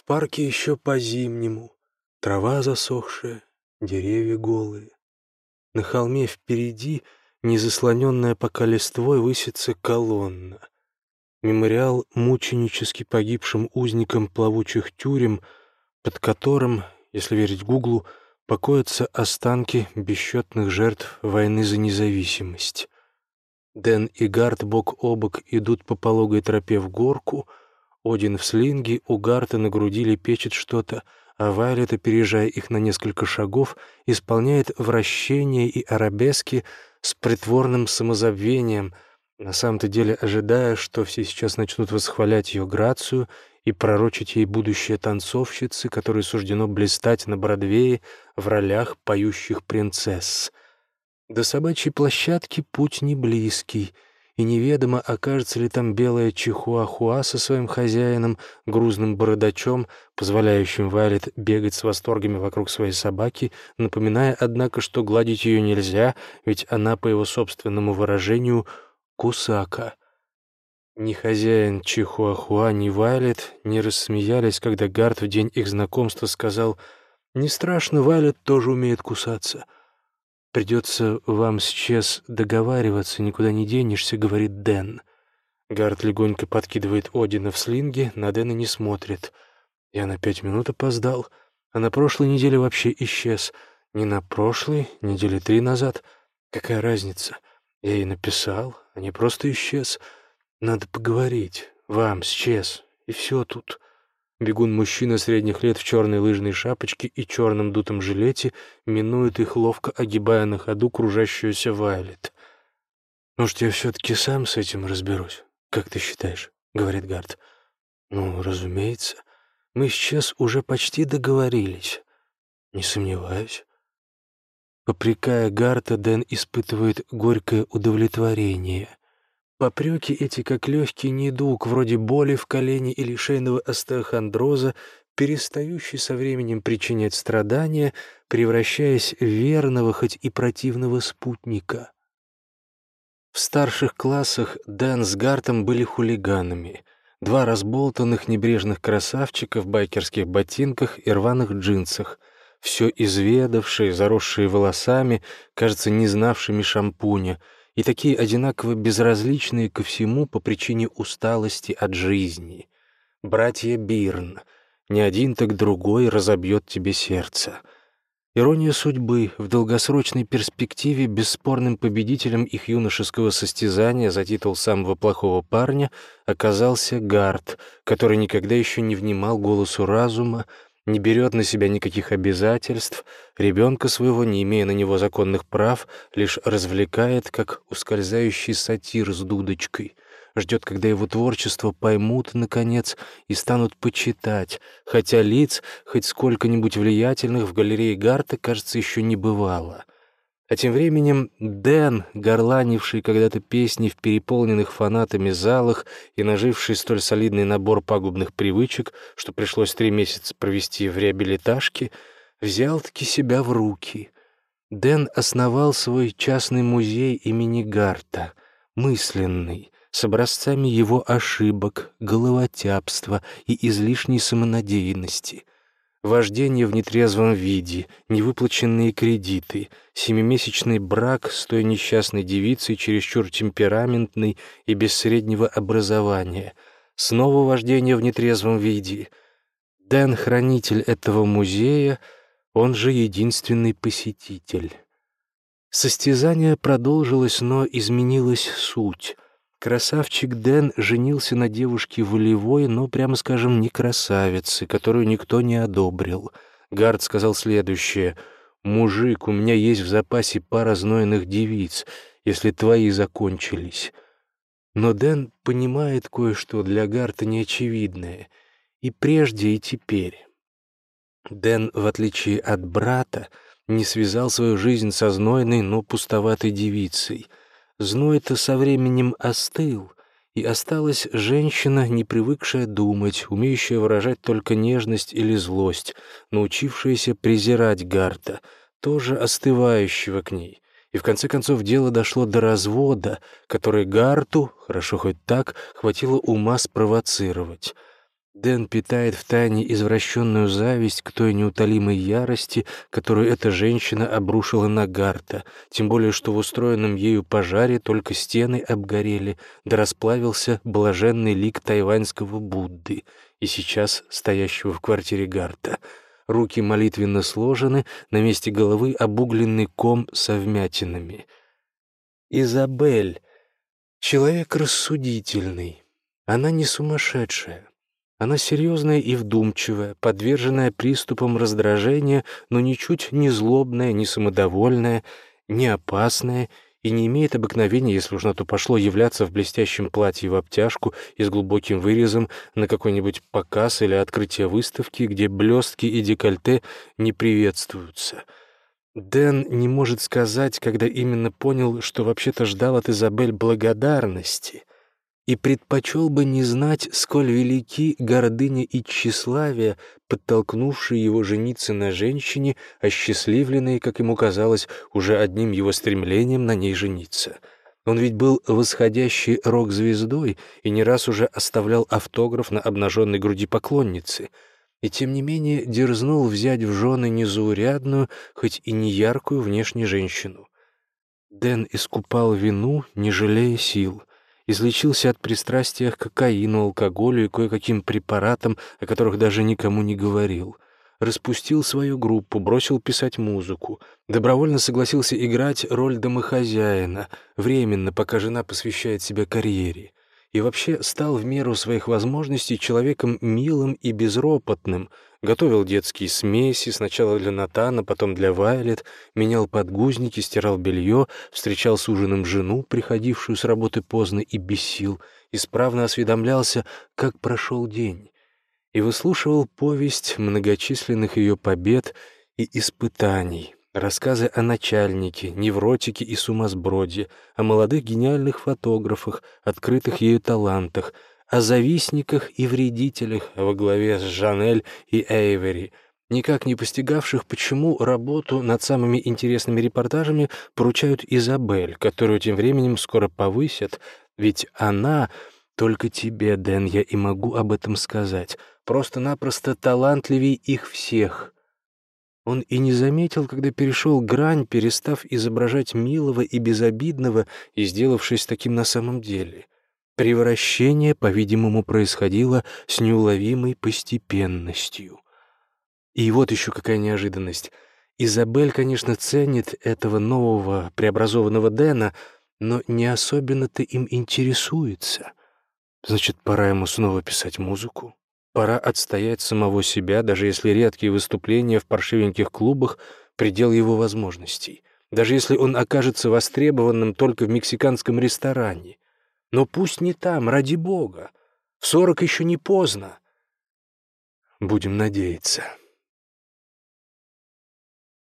В парке еще по-зимнему. Трава засохшая, деревья голые. На холме впереди, незаслоненная пока листвой, высится колонна. Мемориал мученически погибшим узникам плавучих тюрем, под которым, если верить Гуглу, покоятся останки бесчетных жертв войны за независимость. Дэн и Гарт бок о бок идут по пологой тропе в горку, Один в слинге, у Гарта на груди лепечет что-то, а Вайлет, опережая их на несколько шагов, исполняет вращения и арабески с притворным самозабвением, на самом-то деле ожидая, что все сейчас начнут восхвалять ее грацию и пророчить ей будущее танцовщицы, которой суждено блистать на Бродвее в ролях поющих принцесс. До собачьей площадки путь не близкий — и неведомо, окажется ли там белая чихуахуа со своим хозяином, грузным бородачом, позволяющим Вайлет бегать с восторгами вокруг своей собаки, напоминая, однако, что гладить ее нельзя, ведь она, по его собственному выражению, кусака. Ни хозяин чихуахуа, ни Вайлет не рассмеялись, когда Гард в день их знакомства сказал «Не страшно, Вайлет тоже умеет кусаться». «Придется вам с Чес договариваться, никуда не денешься», — говорит Дэн. Гард легонько подкидывает Одина в слинге, на Дэна не смотрит. Я на пять минут опоздал, а на прошлой неделе вообще исчез. Не на прошлой, недели три назад. Какая разница? Я ей написал, а не просто исчез. Надо поговорить. Вам, с Чес. И все тут. Бегун-мужчина средних лет в черной лыжной шапочке и черном дутом жилете минует их, ловко огибая на ходу кружащуюся Вайлет. «Может, я все-таки сам с этим разберусь? Как ты считаешь?» — говорит Гард. «Ну, разумеется. Мы сейчас уже почти договорились. Не сомневаюсь». Попрекая Гарта, Дэн испытывает горькое удовлетворение — Попреки эти, как легкий недуг, вроде боли в колене или шейного остеохондроза, перестающий со временем причинять страдания, превращаясь в верного, хоть и противного спутника. В старших классах Дэн с Гартом были хулиганами. Два разболтанных небрежных красавчика в байкерских ботинках и рваных джинсах, все изведавшие, заросшие волосами, кажется, не знавшими шампуня — и такие одинаково безразличные ко всему по причине усталости от жизни. Братья Бирн, ни один, так другой разобьет тебе сердце. Ирония судьбы в долгосрочной перспективе бесспорным победителем их юношеского состязания за титул самого плохого парня оказался Гард, который никогда еще не внимал голосу разума, не берет на себя никаких обязательств, ребенка своего, не имея на него законных прав, лишь развлекает, как ускользающий сатир с дудочкой, ждет, когда его творчество поймут, наконец, и станут почитать, хотя лиц, хоть сколько-нибудь влиятельных, в галерее Гарта, кажется, еще не бывало — а тем временем Дэн, горланивший когда-то песни в переполненных фанатами залах и наживший столь солидный набор пагубных привычек, что пришлось три месяца провести в реабилиташке, взял-таки себя в руки. Дэн основал свой частный музей имени Гарта, мысленный, с образцами его ошибок, головотяпства и излишней самонадеянности — Вождение в нетрезвом виде, невыплаченные кредиты, семимесячный брак с той несчастной девицей, чересчур темпераментной и без среднего образования, снова вождение в нетрезвом виде. Дэн — хранитель этого музея, он же единственный посетитель. Состязание продолжилось, но изменилась суть — Красавчик Дэн женился на девушке волевой, но, прямо скажем, не красавице, которую никто не одобрил. Гард сказал следующее. «Мужик, у меня есть в запасе пара знойных девиц, если твои закончились». Но Дэн понимает кое-что для Гарта неочевидное. И прежде, и теперь. Дэн, в отличие от брата, не связал свою жизнь со знойной, но пустоватой девицей — Зной-то со временем остыл, и осталась женщина, не привыкшая думать, умеющая выражать только нежность или злость, научившаяся презирать Гарта, тоже остывающего к ней. И в конце концов дело дошло до развода, который Гарту, хорошо хоть так, хватило ума спровоцировать. Дэн питает в тайне извращенную зависть к той неутолимой ярости, которую эта женщина обрушила на Гарта, тем более что в устроенном ею пожаре только стены обгорели, да расплавился блаженный лик тайваньского Будды, и сейчас стоящего в квартире Гарта. Руки молитвенно сложены, на месте головы обугленный ком со вмятинами. Изабель — человек рассудительный, она не сумасшедшая. Она серьезная и вдумчивая, подверженная приступам раздражения, но ничуть не злобная, не самодовольная, не опасная и не имеет обыкновения, если уж на то пошло, являться в блестящем платье в обтяжку и с глубоким вырезом на какой-нибудь показ или открытие выставки, где блестки и декольте не приветствуются. Дэн не может сказать, когда именно понял, что вообще-то ждал от Изабель благодарности — и предпочел бы не знать, сколь велики гордыня и тщеславие, подтолкнувшие его жениться на женщине, осчастливленной, как ему казалось, уже одним его стремлением на ней жениться. Он ведь был восходящей рок-звездой и не раз уже оставлял автограф на обнаженной груди поклонницы, и тем не менее дерзнул взять в жены незаурядную, хоть и не яркую внешне женщину. Дэн искупал вину, не жалея сил — излечился от пристрастия к кокаину, алкоголю и кое-каким препаратам, о которых даже никому не говорил. Распустил свою группу, бросил писать музыку, добровольно согласился играть роль домохозяина, временно, пока жена посвящает себя карьере и вообще стал в меру своих возможностей человеком милым и безропотным, готовил детские смеси, сначала для Натана, потом для Вайлет, менял подгузники, стирал белье, встречал с ужином жену, приходившую с работы поздно и без сил, исправно осведомлялся, как прошел день, и выслушивал повесть многочисленных ее побед и испытаний, Рассказы о начальнике, невротике и сумасброде, о молодых гениальных фотографах, открытых ею талантах, о завистниках и вредителях во главе с Жанель и Эйвери, никак не постигавших, почему работу над самыми интересными репортажами поручают Изабель, которую тем временем скоро повысят, ведь она, только тебе, Дэн, я и могу об этом сказать, просто-напросто талантливей их всех — он и не заметил, когда перешел грань, перестав изображать милого и безобидного и сделавшись таким на самом деле. Превращение, по-видимому, происходило с неуловимой постепенностью. И вот еще какая неожиданность. Изабель, конечно, ценит этого нового преобразованного Дэна, но не особенно-то им интересуется. Значит, пора ему снова писать музыку. Пора отстоять самого себя, даже если редкие выступления в паршивеньких клубах — предел его возможностей, даже если он окажется востребованным только в мексиканском ресторане. Но пусть не там, ради бога. В сорок еще не поздно. Будем надеяться.